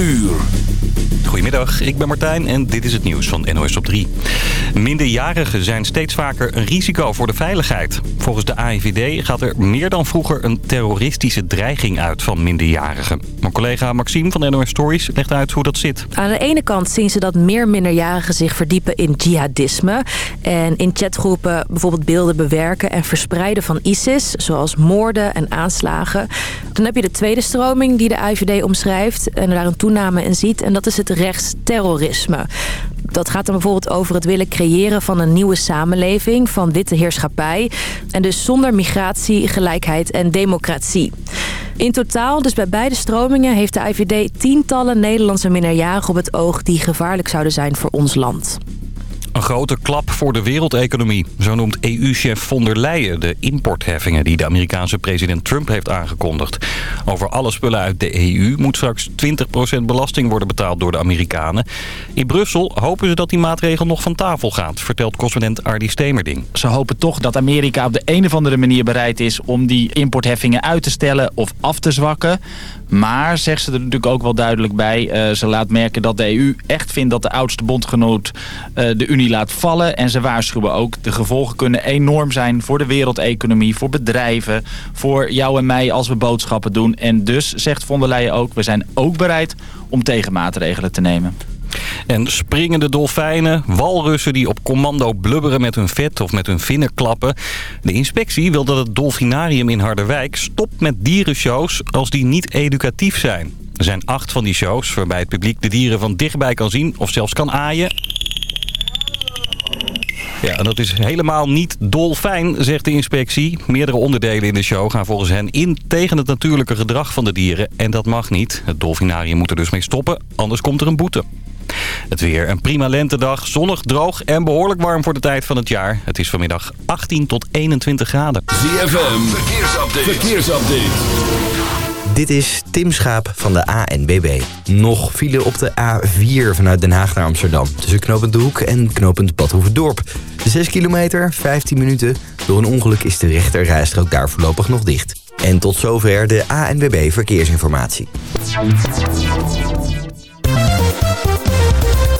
uur. Goedemiddag, ik ben Martijn en dit is het nieuws van NOS op 3. Minderjarigen zijn steeds vaker een risico voor de veiligheid. Volgens de AIVD gaat er meer dan vroeger een terroristische dreiging uit van minderjarigen. Mijn collega Maxime van NOS Stories legt uit hoe dat zit. Aan de ene kant zien ze dat meer minderjarigen zich verdiepen in jihadisme. En in chatgroepen bijvoorbeeld beelden bewerken en verspreiden van ISIS. Zoals moorden en aanslagen. Dan heb je de tweede stroming die de AIVD omschrijft. En daar een toename in ziet. En dat is het rechtsterrorisme. Dat gaat dan bijvoorbeeld over het willen creëren van een nieuwe samenleving van witte heerschappij. En dus zonder migratie, gelijkheid en democratie. In totaal, dus bij beide stromingen, heeft de IVD tientallen Nederlandse minderjarigen op het oog die gevaarlijk zouden zijn voor ons land. Een grote klap voor de wereldeconomie. Zo noemt EU-chef von der Leyen de importheffingen die de Amerikaanse president Trump heeft aangekondigd. Over alle spullen uit de EU moet straks 20% belasting worden betaald door de Amerikanen. In Brussel hopen ze dat die maatregel nog van tafel gaat, vertelt correspondent Ardi Stemerding. Ze hopen toch dat Amerika op de een of andere manier bereid is om die importheffingen uit te stellen of af te zwakken. Maar, zegt ze er natuurlijk ook wel duidelijk bij, uh, ze laat merken dat de EU echt vindt dat de oudste bondgenoot uh, de Unie laat vallen. En ze waarschuwen ook, de gevolgen kunnen enorm zijn voor de wereldeconomie, voor bedrijven, voor jou en mij als we boodschappen doen. En dus, zegt von der Leyen ook, we zijn ook bereid om tegenmaatregelen te nemen. En springende dolfijnen, walrussen die op commando blubberen met hun vet of met hun vinnen klappen. De inspectie wil dat het dolfinarium in Harderwijk stopt met dierenshows als die niet educatief zijn. Er zijn acht van die shows waarbij het publiek de dieren van dichtbij kan zien of zelfs kan aaien. Ja, en dat is helemaal niet dolfijn, zegt de inspectie. Meerdere onderdelen in de show gaan volgens hen in tegen het natuurlijke gedrag van de dieren. En dat mag niet. Het dolfinarium moet er dus mee stoppen, anders komt er een boete. Het weer een prima lentedag, zonnig, droog en behoorlijk warm voor de tijd van het jaar. Het is vanmiddag 18 tot 21 graden. ZFM, verkeersupdate. verkeersupdate. Dit is Tim Schaap van de ANBB. Nog file op de A4 vanuit Den Haag naar Amsterdam. Tussen knooppunt De Hoek en knooppunt Badhoevedorp. De 6 kilometer, 15 minuten. Door een ongeluk is de rechter rijstrook daar voorlopig nog dicht. En tot zover de ANBB Verkeersinformatie.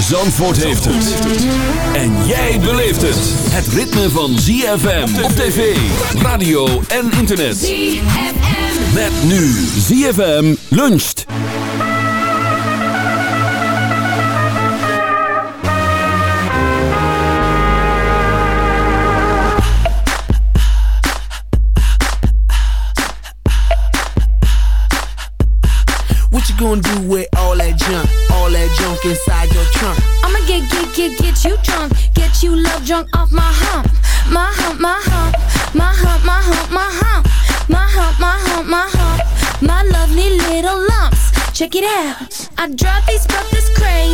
Zandvoort heeft het. En jij beleeft het. Het ritme van ZFM op tv, radio en internet. ZFM. Met nu ZFM luncht. What you gonna do with all that junk? All that junk inside get, you drunk. Get you love drunk off my hump. My hump, my hump. My hump, my hump, my hump. My hump, my hump, my hump. My lovely little lumps. Check it out. I drive these brothers crazy.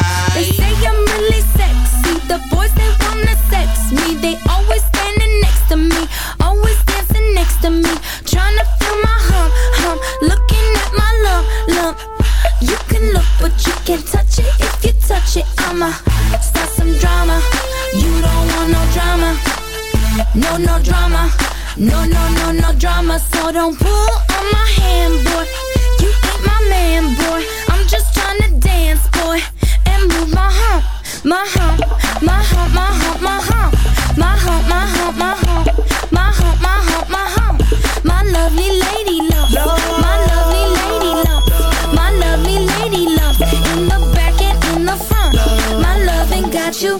No no no no drama. So don't pull on my hand, boy. You ain't my man, boy. I'm just trying to dance, boy, and move my hump, my hump, my hump, my hump, my hump, my hump, my hump, my hump, my hump, my hump, my hump, my lovely lady lump, my lovely lady lump, my lovely lady lump, in the back and in the front, my loving got you.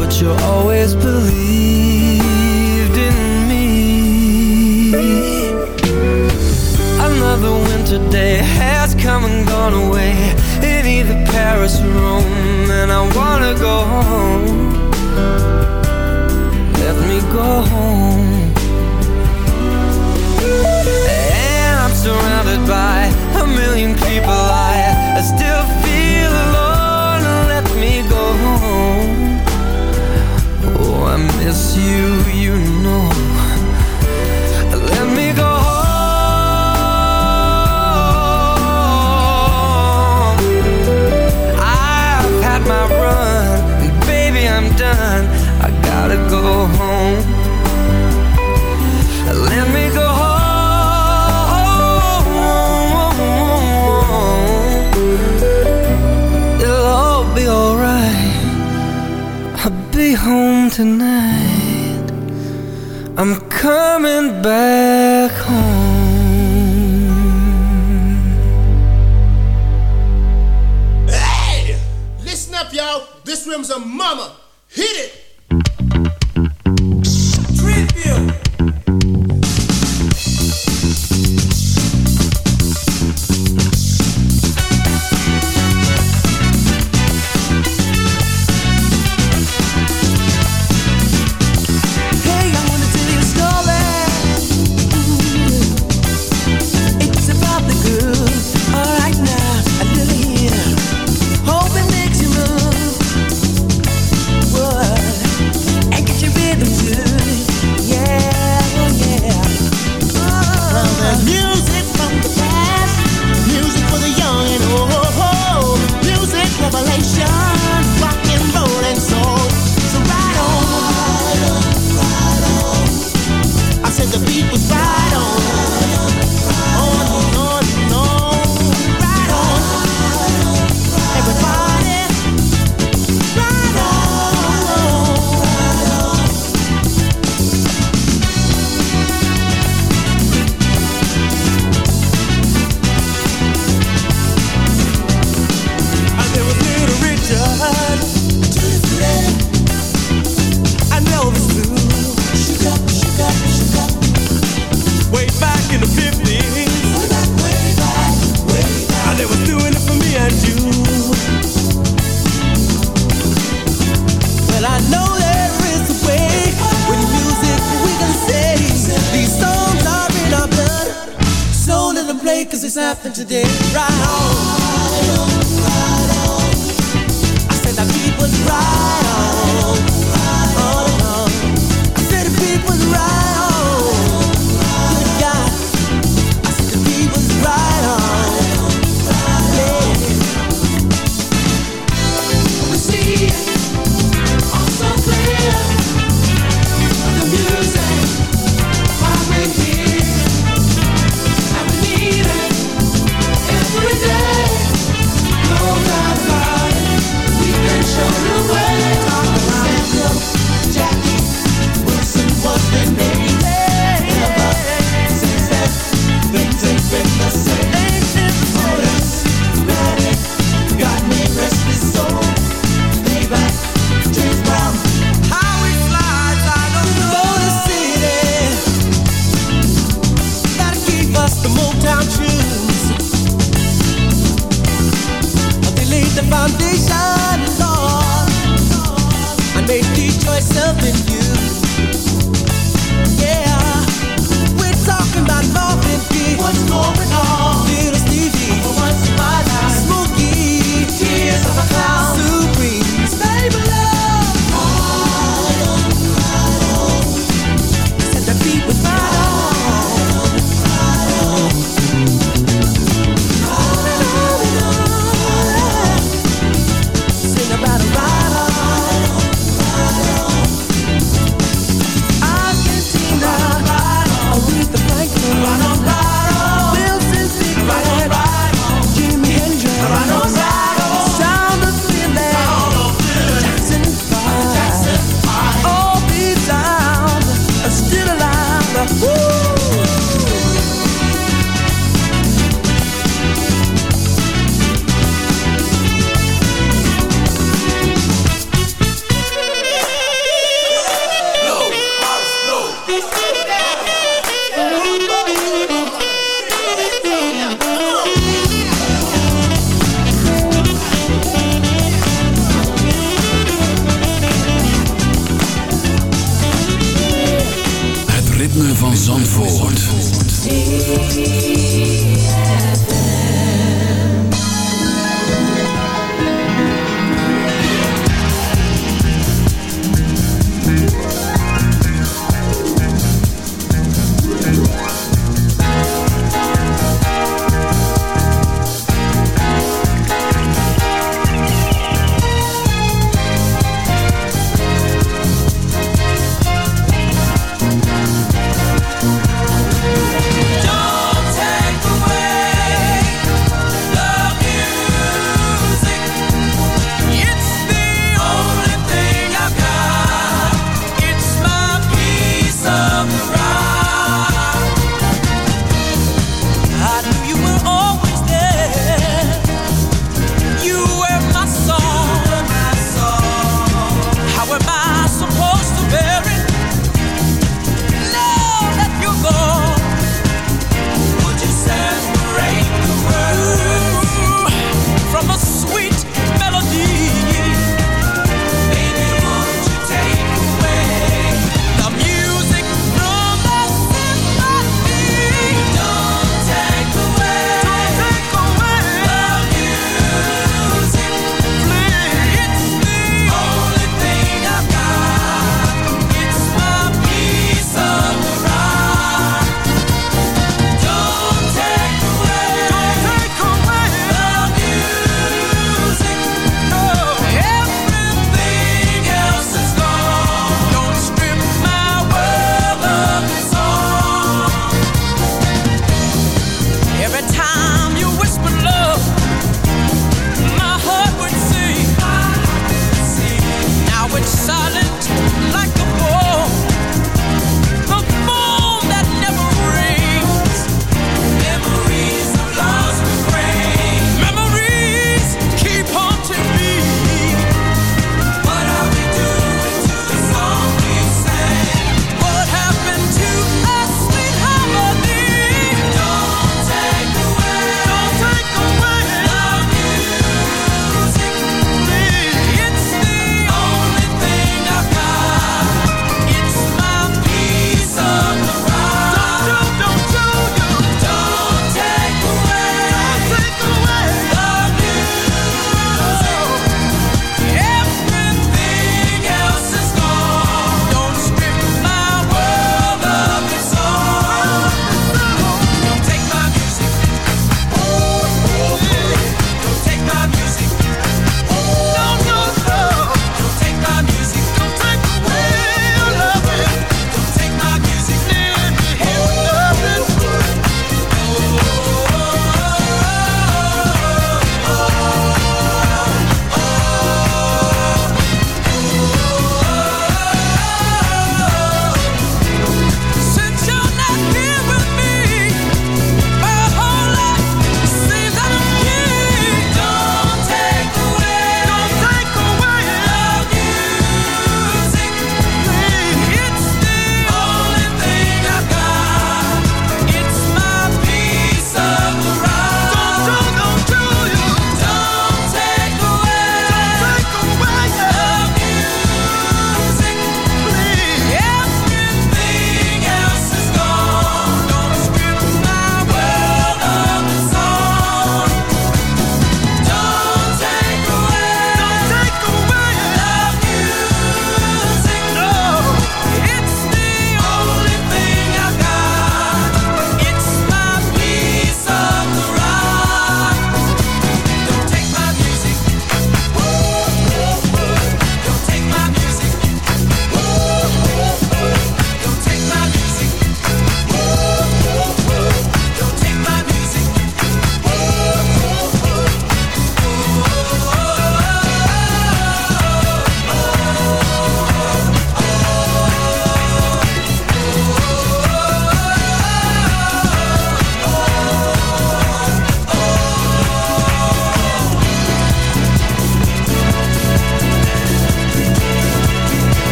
but you always believed in me. Another winter day has come and gone away. In either Paris or Rome And I wanna go home. Let me go home. And I'm surrounded by a million people. I, I still miss you, you know.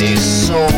It's soul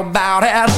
about it.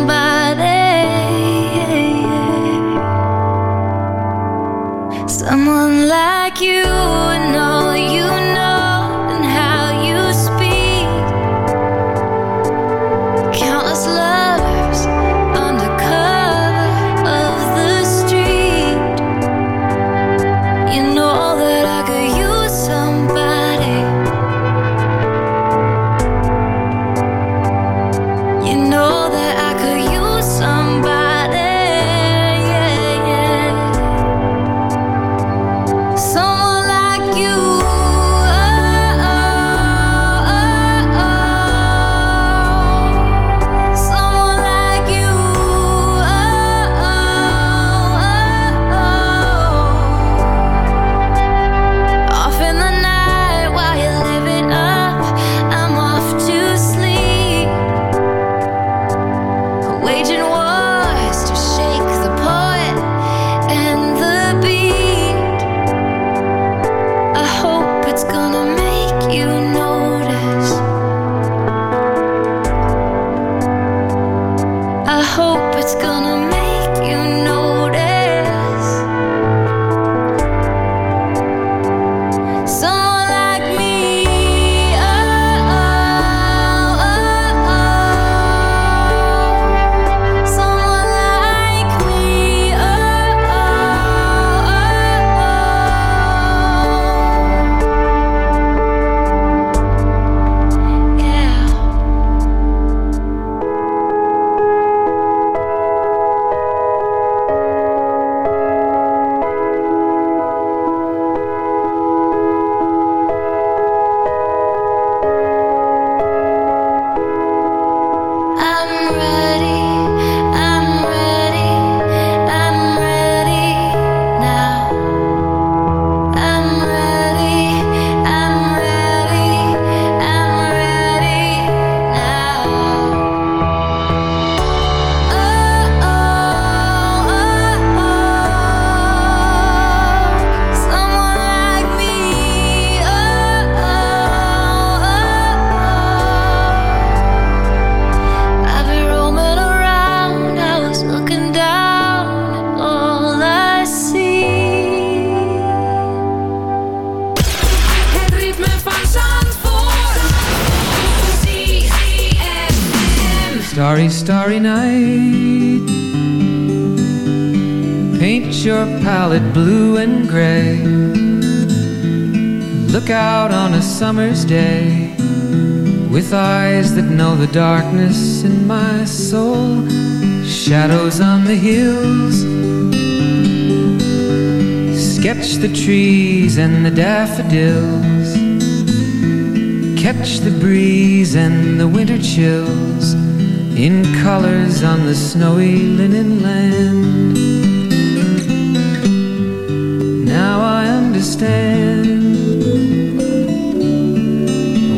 The darkness in my soul. Shadows on the hills. Sketch the trees and the daffodils. Catch the breeze and the winter chills in colors on the snowy linen land.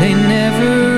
they never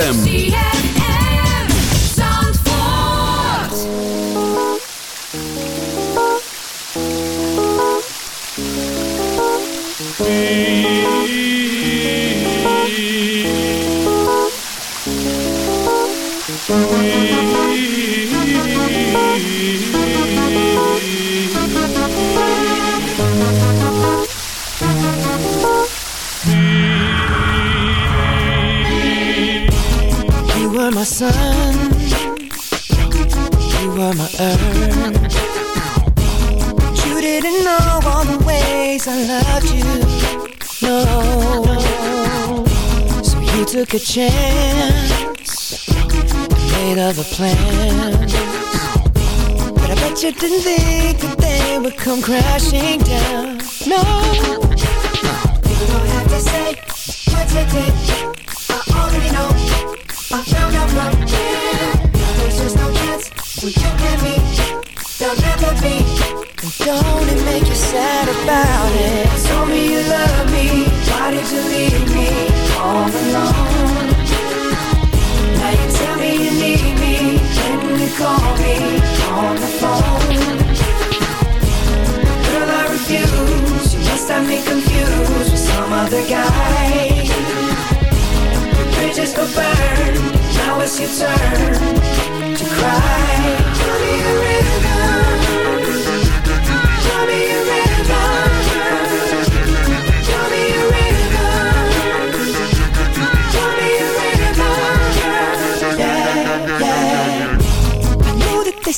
ZFM. A chance. Made other plans. But I bet you didn't think that they would come crashing down. No. You don't have to say what you did. I already know. I found out from here. There's just no chance with you and me. There'll never be. And don't it make you sad about it? Told me you love me. Why did you leave call me on the phone. Girl, I refuse. You must have me confused with some other guy. Bridges go burn. Now it's your turn to cry. Tell me a rhythm.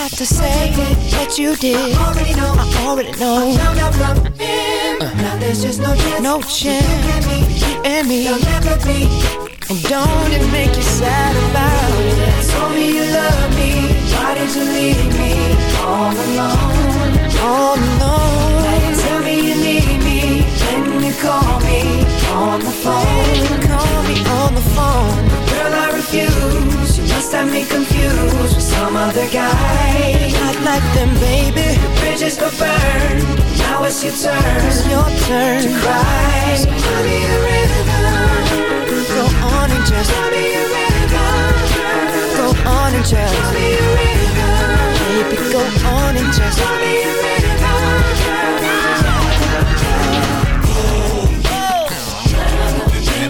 have to say what you did. I already know, I already know. I found out from him. Uh. Now there's just no chance, no chance. You and me, there'll never be. And don't it make you sad about it? Told me you love me. Why did you leave me all alone? All alone. Now you tell me you need me. When you call me on the phone. Call me on the phone. Girl, I refuse. Must have me confused with some other guy. Not like them, baby. The bridges go burned. Now it's your turn. It's your turn to cry. So me a rhythm. Go on and just Tell me a rhythm. Go on and just Tell me a rhythm. Baby, go on and just Tell me a The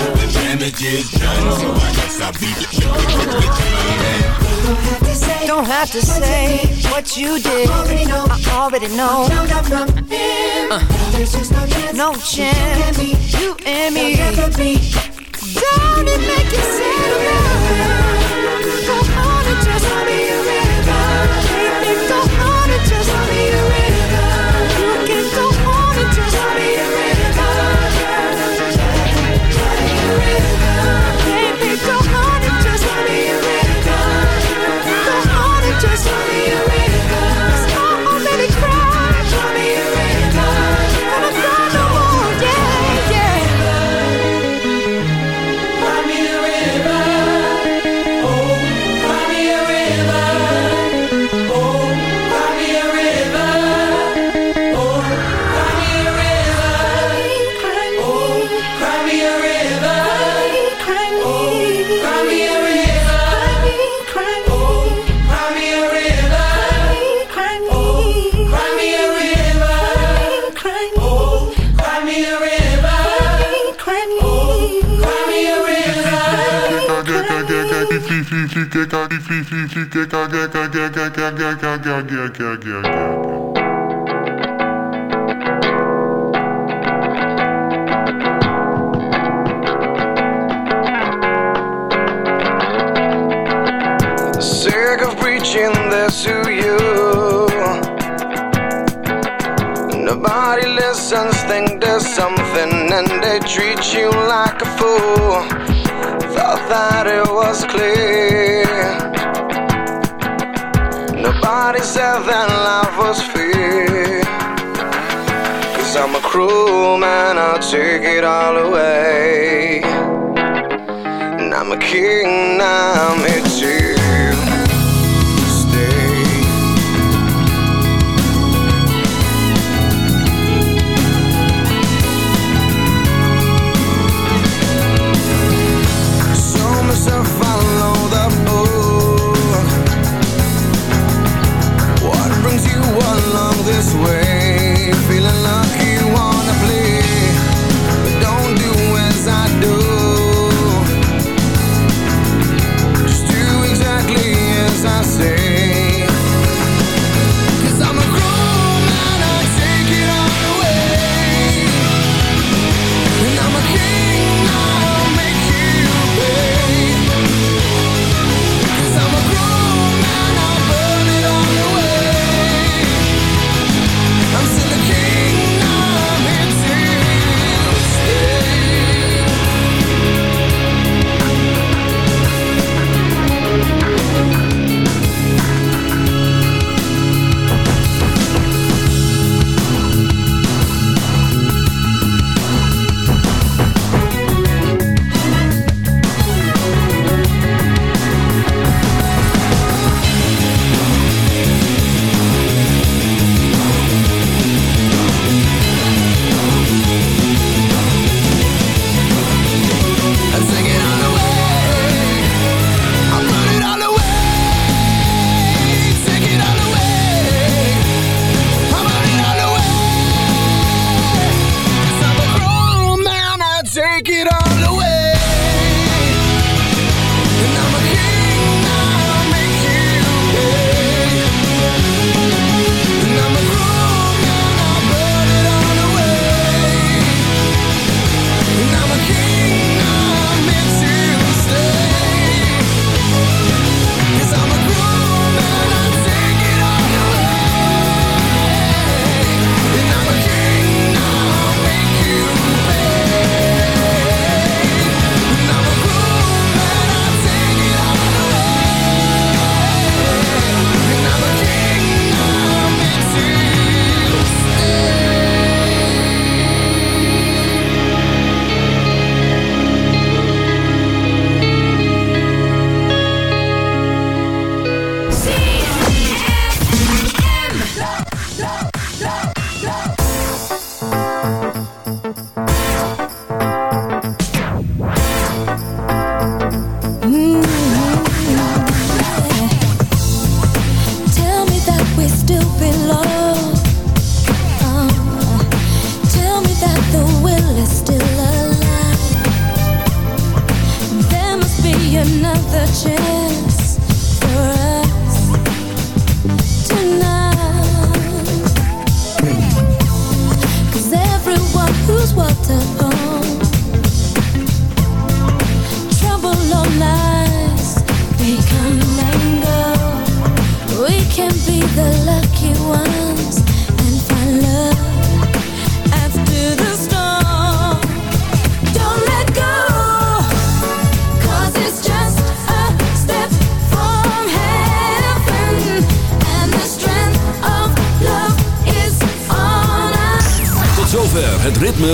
The done, so I guess I'll be leaving. Don't have to say what you did. I already know. I already know. Uh, There's just no chance. No chance. You and me. Don't it make you sad